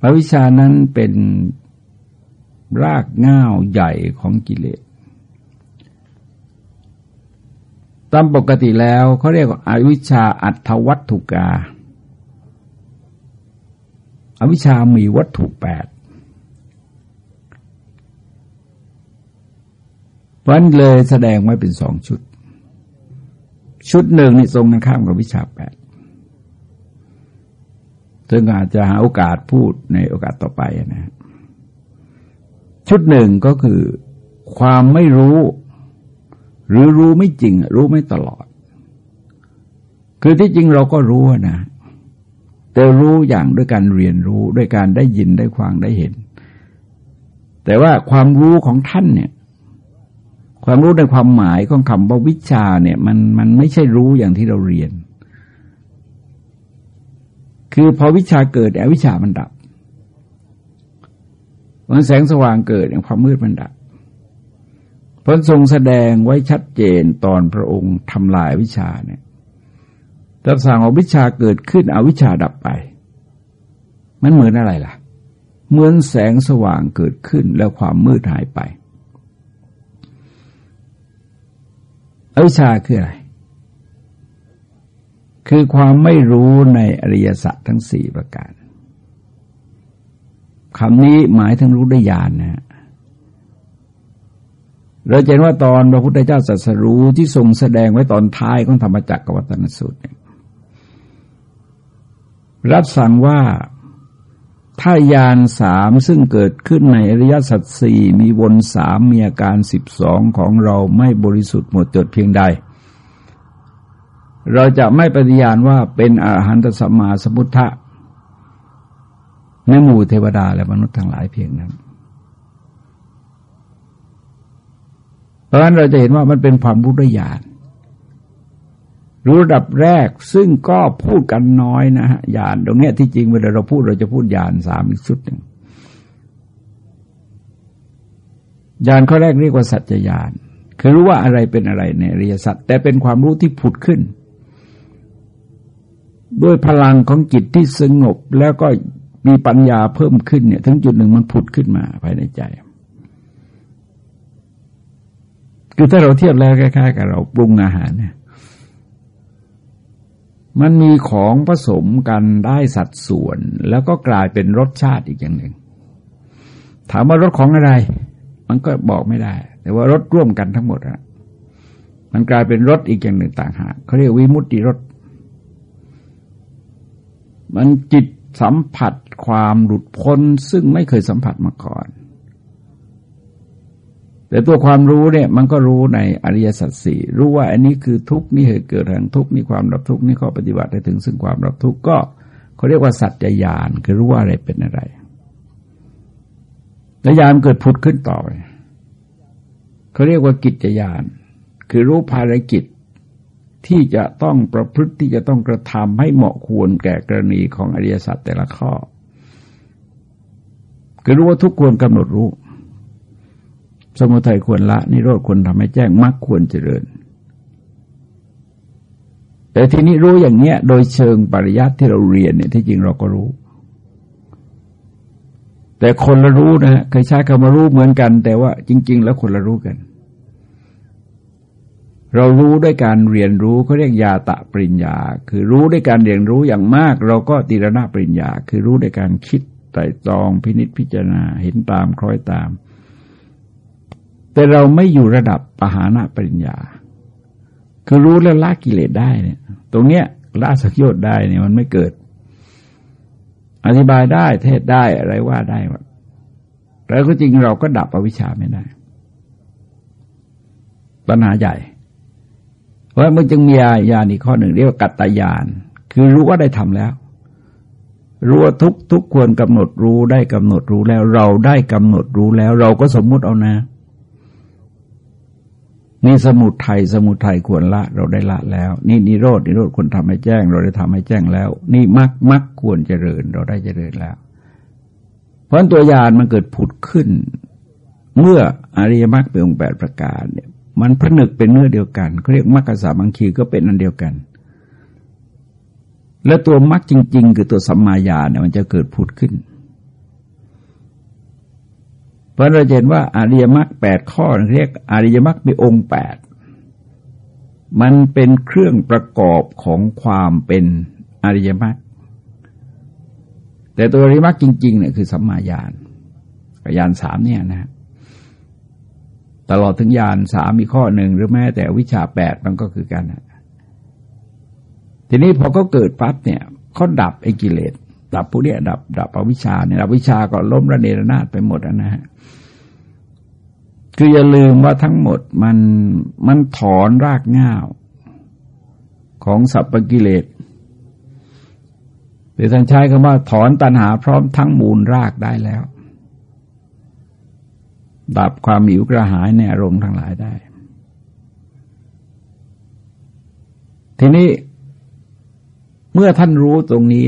อวิชชานั้นเป็นรากง่าวใหญ่ของกิเลส ตามปกติแล้วเขาเรียกว่าอาวิชชาอัตวัตถุกาอาวิชชามีวัตถุแปด วันเลยแสดงไว้เป็นสองชุด ชุดหนึ่งนี่ทรงกันข้ามกับวิชาแปดซึ่งอาจจะหาโอกาสพูดในโอกาสต่อไปนะ ชุดหนึ่งก็คือความไม่รู้ หรือรู้ไม่จริง รู้ไม่ตลอด คือที่จริงเราก็รู้นะแต่รู้อย่างด้วยการเรียนรู้ด้วยการได้ยินได้ฟังได้เห็น แต่ว่าความรู้ของท่านเนี่ย ความรู้ในความหมายของคำว่าวิชาเนี่ยมันมันไม่ใช่รู้อย่างที่เราเรียน คือพอวิชาเกิดอวิชามันดับมันแสงสว่างเกิดความมืดมันดับพระทรงแสดงไว้ชัดเจนตอนพระองค์ทำลายวิชาเนี่ยตรัสสั่งอวิชาเกิดขึ้นอวิชาดับไป มันเหมือนอะไรล่ะ เหมือนแสงสว่างเกิดขึ้นแล้วความมืดหายไป อวิชชาคืออะไร คือความไม่รู้ในอริยสัจทั้งสี่ประการคำนี้หมายถึงรู้ได้ญาณนนะเราเห็นว่าตอนพระพุทธเจ้าสัสรู้ที่ทรงแสดงไว้ตอนท้ายของธรรมจักรวัตนสูตรรับสั่งว่า ถ้ายานสามซึ่งเกิดขึ้นในอริยสัจสี่มีวนสามมีอาการสิบสองของเราไม่บริสุทธิ์หมดจดเพียงใด เราจะไม่ปฏิญาณว่าเป็นอาหันตสัมมาสมุทธะในหมู่เทวดาและมนุษย์ทั้งหลายเพียงนั้น เพราะฉะนั้นเราจะเห็นว่ามันเป็นความรู้ด้วยญาณ รู้ระดับแรกซึ่งก็พูดกันน้อยนะฮะญาณตรงเนี้ยที่จริงเวลาเราพูดเราจะพูดญาณสามอีกชุดหนึ่งญาณข้อแรกเรียกว่าสัจจญาณคือรู้ว่าอะไรเป็นอะไรในอริยสัจแต่เป็นความรู้ที่ผุดขึ้น ด้วยพลังของจิตที่สงบแล้วก็มีปัญญาเพิ่มขึ้นเนี่ย ถึงจุดหนึ่งมันผุดขึ้นมาภายในใจ คือถ้าเราเทียบแล้วคล้ายๆกับเราปรุงอาหารเนี่ย มันมีของผสมกันได้สัดส่วน แล้วก็กลายเป็นรสชาติอีกอย่างหนึ่ง ถามว่ารสของอะไร มันก็บอกไม่ได้ แต่ว่ารสร่วมกันทั้งหมดอะมันกลายเป็นรสอีกอย่างหนึ่งต่างหากเขาเรียกวิมุตติรสมันจิตสัมผัสความหลุดพ้นซึ่งไม่เคยสัมผัสมาก่อน แต่ตัวความรู้เนี่ยมันก็รู้ในอริยสัจสี่รู้ว่าอันนี้คือทุกข์นี่เหตุเกิดแห่งทุกข์นี่ความรับทุกข์นี่ข้อปฏิบัติได้ถึงซึ่งความรับทุกข์ก็เขาเรียกว่าสัจจญาณคือรู้ว่าอะไรเป็นอะไรแต่ญาณเกิดผุดขึ้นต่อไปเขาเรียกว่ากิจญาณคือรู้ภารกิจที่จะต้องประพฤติที่จะต้องกระทำให้เหมาะควรแก่กรณีของอริยสัจแต่ละข้อ คือรู้ว่าทุกควรกำหนดรู้ สมุทัยควรละ นิโรธควรทำให้แจ้งมรรคควรเจริญ แต่ทีนี้รู้อย่างเนี้ย โดยเชิงปริยัติที่เราเรียนเนี่ยที่จริงเราก็รู้ แต่คนละรู้นะเคยใช้คำว่ารู้เหมือนกัน แต่ว่าจริง ๆ แล้วคนละรู้กัน เรารู้ด้วยการเรียนรู้เขาเรียกยาตะปริญญา คือรู้ด้วยการเรียนรู้อย่างมาก เราก็ตีรณะปริญญา คือรู้ด้วยการคิดไตรตรองพินิษพิจารณาเห็นตามคล้อยตาม แต่เราไม่อยู่ระดับปหานะปริญญา คือรู้แล้วละกิเลสได้เนี่ย ตรงเนี้ยละสักโยชน์ได้เนี่ยมันไม่เกิด อธิบายได้เทศได้อะไรว่าได้หมดแล้วก็จริงเราก็ดับอวิชชาไม่ได้ ปัญหาใหญ่ เพราะมันจึงมีญาณอีกข้อหนึ่งเรียกว่ากัตตายาน คือรู้ว่าได้ทำแล้ว รู้ว่าทุกทุกควรกำหนดรู้ได้กำหนดรู้แล้ว เราได้กำหนดรู้แล้ว เราก็สมมุติเอานะ นี่สมุทัยสมุทัยควรละเราได้ละแล้ว นี่นิโรดนิโรธควรทำให้แจ้ง เราได้ทำให้แจ้งแล้ว นี่มักมักควรเจริญเราได้เจริญแล้ว เพราะตัวยานมันเกิดผุดขึ้น เมื่ออริยมรรคเป็นองค์แปดประการเนี่ย มันผนึกเป็นเนื้อเดียวกันเขาเรียกมรรคสามังคีก็เป็นอันเดียวกัน และตัวมรรคจริง ๆ คือตัวสัมมาญาณเนี่ยมันจะเกิดผุดขึ้น เพราะเราเห็นว่าอริยมรรคแปดข้อเรียกอริยมรรคมีองค์แปดมันเป็นเครื่องประกอบของความเป็นอริยมรรคแต่ตัวอริยมรรคจริงๆเนี่ยคือสัมมาญาณญาณสามเนี่ยนะตลอดถึงญาณสามมีข้อหนึ่งหรือแม้แต่วิชาแปดมันก็คือกันทีนี้พอก็เกิดปั๊บเนี่ยเขาดับไอ้กิเลสดับพวกนี้ดับดับอวิชชาเนี่ยดับวิชาก็ล้มระเนระนาดไปหมดนะฮะ คืออย่าลืมว่าทั้งหมดมันมันถอนรากง่าวของสัพพกิเลสหรือท่านใช้คำว่าถอนตัณหาพร้อมทั้งมูลรากได้แล้ว ดับความหิวกระหายในอารมณ์ทั้งหลายได้ ทีนี้เมื่อท่านรู้ตรงนี้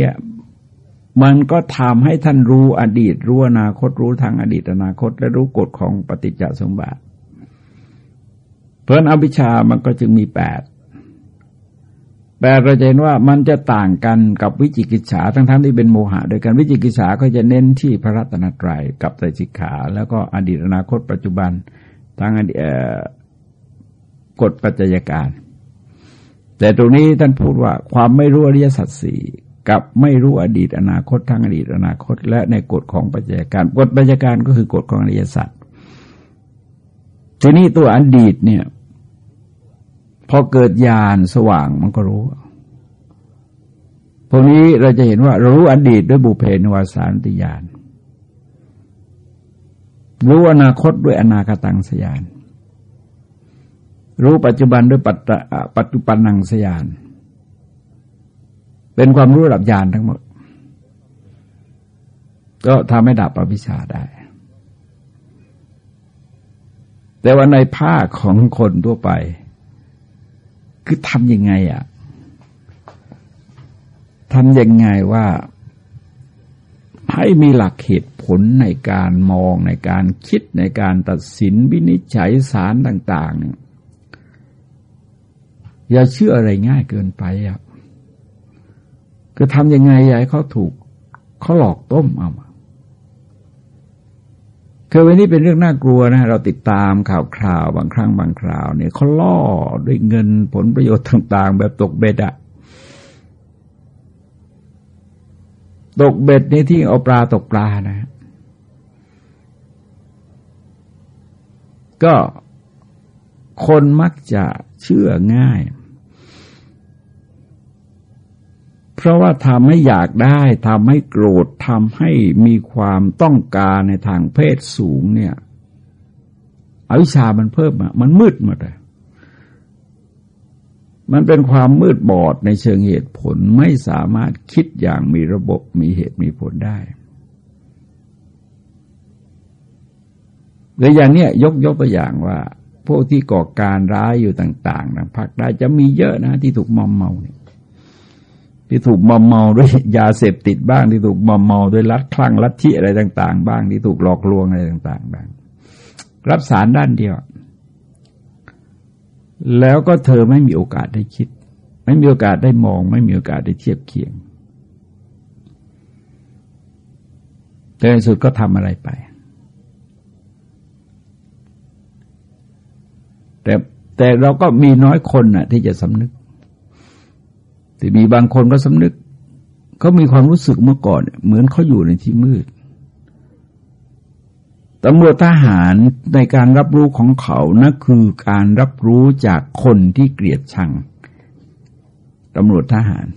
มันก็ทำให้ท่านรู้อดีต รู้อนาคตรู้ทางอดีตอนาคต และรู้กฎของปฏิจจสมบัติ เพราะอภิชามันก็จึงมีแปดแปดเราจะเห็นว่ามันจะต่างกันกับวิจิกิจฉาทั้งๆทที่เป็นโมหะโดยการวิจิกิจฉาก็จะเน้นที่พระรัตนตรัยกับไตรสิกขา แล้วก็อดีตอนาคตปัจจุบันทางกฎปัจจัยการ แต่ตรงนี้ท่านพูดว่าความไม่รู้อริยสัจสี่ กับไม่รู้อดีตอนาคตทั้งอดีตอนาคต และในกฎของปัจจัยการกฎปัจจัยการก็คือกฎของอริยสัจทีนี้ตัวอดีตเนี่ย พอเกิดญาณสว่างมันก็รู้พวกนี้เราจะเห็นว่ารู้อดีตด้วยบุเพนวาสานติญาณรู้อนาคตด้วยอนาคตังสยาน รู้ปัจจุบันด้วยปัจจุบันนังสยาน เป็นความรู้ระดับญาณทั้งหมด ก็ทำให้ดับอวิชชาได้ แต่ว่าในภาคของคนทั่วไป คือทำยังไงอะทำยังไงว่าให้มีหลักเหตุผลในการมองในการคิดในการตัดสินวินิจฉัยสารต่าง ๆ อย่าเชื่ออะไรง่ายเกินไปอะ คือทำยังไงยาให้เขาถูกเขาหลอกต้มเอาคือวันนี้เป็นเรื่องน่ากลัวนะ เราติดตามข่าวคราวบางครั้งบางคราวเนี่ยเขาล่อด้วยเงินผลประโยชน์ต่าง ๆ แบบตกเบ็ดอะตกเบ็ดในที่เอาปลาตกปลานะ ก็คนมักจะเชื่อง่าย เพราะว่าทำให้อยากได้ทำให้โกรธทำให้มีความต้องการในทางเพศสูงเนี่ยอวิชามันเพิ่มอะมันมืดหมดเลยมันเป็นความมืดบอดในเชิงเหตุผลไม่สามารถคิดอย่างมีระบบมีเหตุมีผลได้หรืออย่างเนี้ยยกยกตัวอย่างว่า พวกที่ก่อการร้ายอยู่ต่างๆนะพักได้จะมีเยอะนะที่ถูกมอมเมา ที่ถูกมอมเมาด้วยยาเสพติดบ้าง ที่ถูกมอมเมาด้วยลัดคลั่งลัทธิอะไรต่าง ๆ บ้าง ที่ถูกหลอกลวงอะไรต่าง ๆ บ้าง รับสารด้านเดียว แล้วก็เธอไม่มีโอกาสได้คิด ไม่มีโอกาสได้มอง ไม่มีโอกาสได้เทียบเคียงแต่ในสุดก็ทำอะไรไป แต่แต่เราก็มีน้อยคนน่ะ ที่จะสำนึก แต่มีบางคนก็สำนึกเขามีความรู้สึกเมื่อก่อน เหมือนเขาอยู่ในที่มืดตำรวจทหารในการรับรู้ของเขานั่นคือการรับรู้จากคนที่เกลียดชังตำรวจทหาร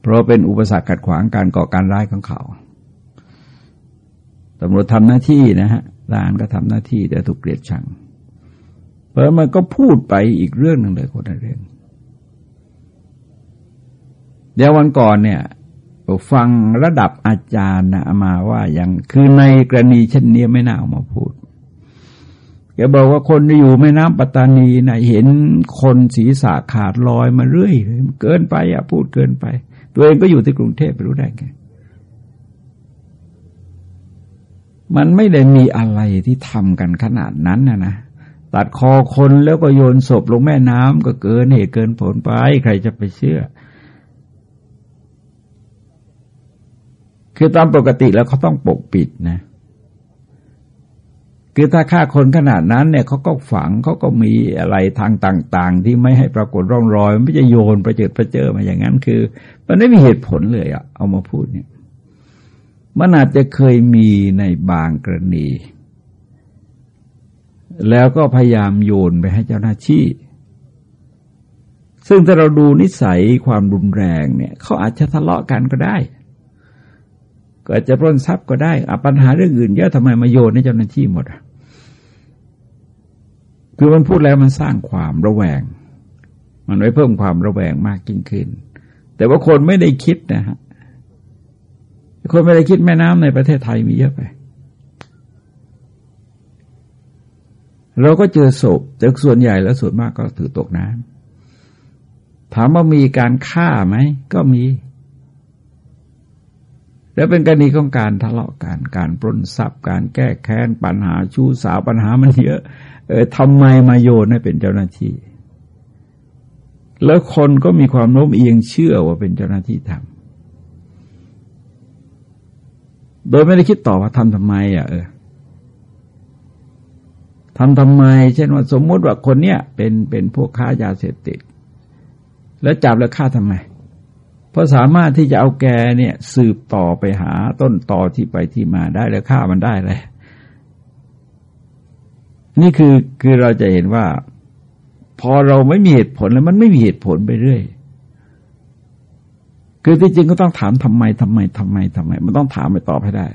เพราะเป็นอุปสรรคขัดขวางการก่อการร้ายของเขาตำรวจทำหน้าที่นะฮะทหารก็ทำหน้าที่แต่ถูกเกลียดชัง เพราะมันก็พูดไปอีกเรื่องหนึ่งเลยคนละเรื่อง เดี๋ยววันก่อนเนี่ยฟังระดับอาจารย์นะมาว่าอย่างคือในกรณีเช่นนี้ไม่น่าเอามาพูดแกบอกว่าคนที่อยู่แม่น้ำปัตตานีนะเห็นคนศีรษะขาดลอยมาเรื่อยเกินไปอะพูดเกินไป ตัวเองก็อยู่ที่กรุงเทพไปรู้ได้ไงมันไม่ได้มีอะไรที่ทำกันขนาดนั้นนะนะตัดคอคนแล้วก็โยนศพลงแม่น้ำก็เกินเหตุเกินผลไป ใครจะไปเชื่อ คือตามปกติแล้วเขาต้องปกปิดนะคือถ้าฆ่าคนขนาดนั้นเนี่ยเขาก็ฝังเขาก็มีอะไรทางต่าง ๆ ที่ไม่ให้ปรากฏร่องรอยไม่จะโยนประเจิดประเจอมาอย่างนั้น คือ มันไม่มีเหตุผลเลยอะเอามาพูดเนี่ยมันอาจจะเคยมีในบางกรณี แล้วก็พยายามโยนไปให้เจ้าหน้าที่ ซึ่งถ้าเราดูนิสัยความรุนแรงเนี่ยเขาอาจจะทะเลาะกันก็ได้ ก็อาจจะปล้นทรัพย์ก็ได้อปัญหาเรื่องอื่นเยอะทำไมมาโยนให้เจ้าหน้าที่หมดอะคือมันพูดแล้วมันสร้างความระแวง มันไว้เพิ่มความระแวงมากยิ่งขึ้น แต่ว่าคนไม่ได้คิดนะฮะคนไม่ได้คิดแม่น้ำในประเทศไทยมีเยอะไป เราก็เจอศพแต่ส่วนใหญ่แล้วส่วนมากก็ถือตกน้ำถามว่ามีการฆ่าไหม ก็มี แล้วเป็นกรณีของการทะเลาะกันการปล้นทรัพย์ การแก้แค้นปัญหาชู้สาวปัญหามันเยอะ เออทำไมมาโยนให้เป็นเจ้าหน้าที่ แล้วคนก็มีความโน้มเอียงเชื่อว่าเป็นเจ้าหน้าที่ทำโดยไม่ได้คิดต่อว่าทำทำไม อะ เออทำทำไม เช่นว่าสมมติว่าคนเนี้ยเป็นเป็นพวกค้ายาเสพติด แล้วจับแล้วฆ่าทำไม ราะสามารถที่จะเอาแกเนี่ย สืบต่อไปหาต้นต่อที่ไปที่มาได้แล้วฆ่ามันได้เลยนี่คือคือเราจะเห็นว่า พอเราไม่มีเหตุผลแล้วมันไม่มีเหตุผลไปเรื่อยคือที่จริงก็ต้องถามทำไมทำไมทำไมทำไม มันต้องถามไปตอบให้ได้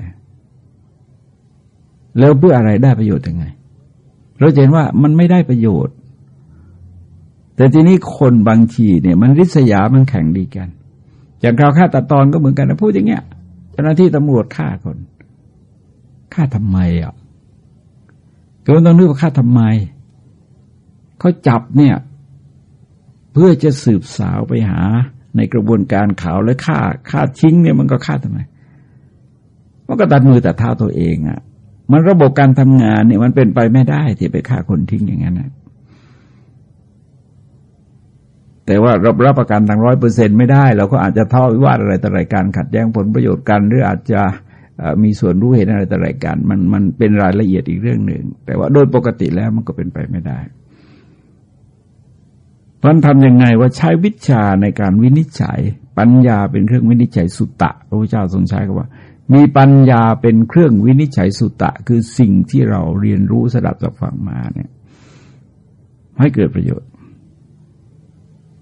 แล้วเพื่ออะไรได้ประโยชน์ยังไง เราเห็นว่ามันไม่ได้ประโยชน์ แต่ทีนี้คนบางทีเนี่ย มันริษยามันแข่งดีกัน อย่างคราวฆ่าตัดตอนก็เหมือนกันนะพูดอย่างเงี้ยเจ้าหน้าที่ตำรวจฆ่าคนฆ่าทำไมอะก็ต้องนึกว่าฆ่าทำไมเขาจับเนี่ย เพื่อจะสืบสาวไปหาในกระบวนการข่าวและฆ่าฆ่าทิ้งเนี่ยมันก็ฆ่าทำไมมันก็ตัดมือตัดเท้าตัวเองอะ่ะ มันระบบการทำงานเนี่ยมันเป็นไปไม่ได้ที่ไปฆ่าคนทิ้งอย่างนั้นนะ แต่ว่ารับรับประกันทางร้อยเปอร์เซ็นไม่ได้ เราก็อาจจะท้อวิวาทอะไรต่อรายการขัดแย้งผลประโยชน์กัน หรืออาจจะมีส่วนรู้เห็นอะไรต่อรายการมันมันเป็นรายละเอียดอีกเรื่องหนึ่ง แต่ว่าโดยปกติแล้วมันก็เป็นไปไม่ได้มันทำยังไงว่าใช้วิชาในการวินิจฉัย ปัญญาเป็นเครื่องวินิจฉัยสุตตะพระพุทธเจ้าทรงใช้คำว่า มีปัญญาเป็นเครื่องวินิจฉัยสุตตะ คือสิ่งที่เราเรียนรู้สดับจากฟังมาเนี่ยให้เกิดประโยชน์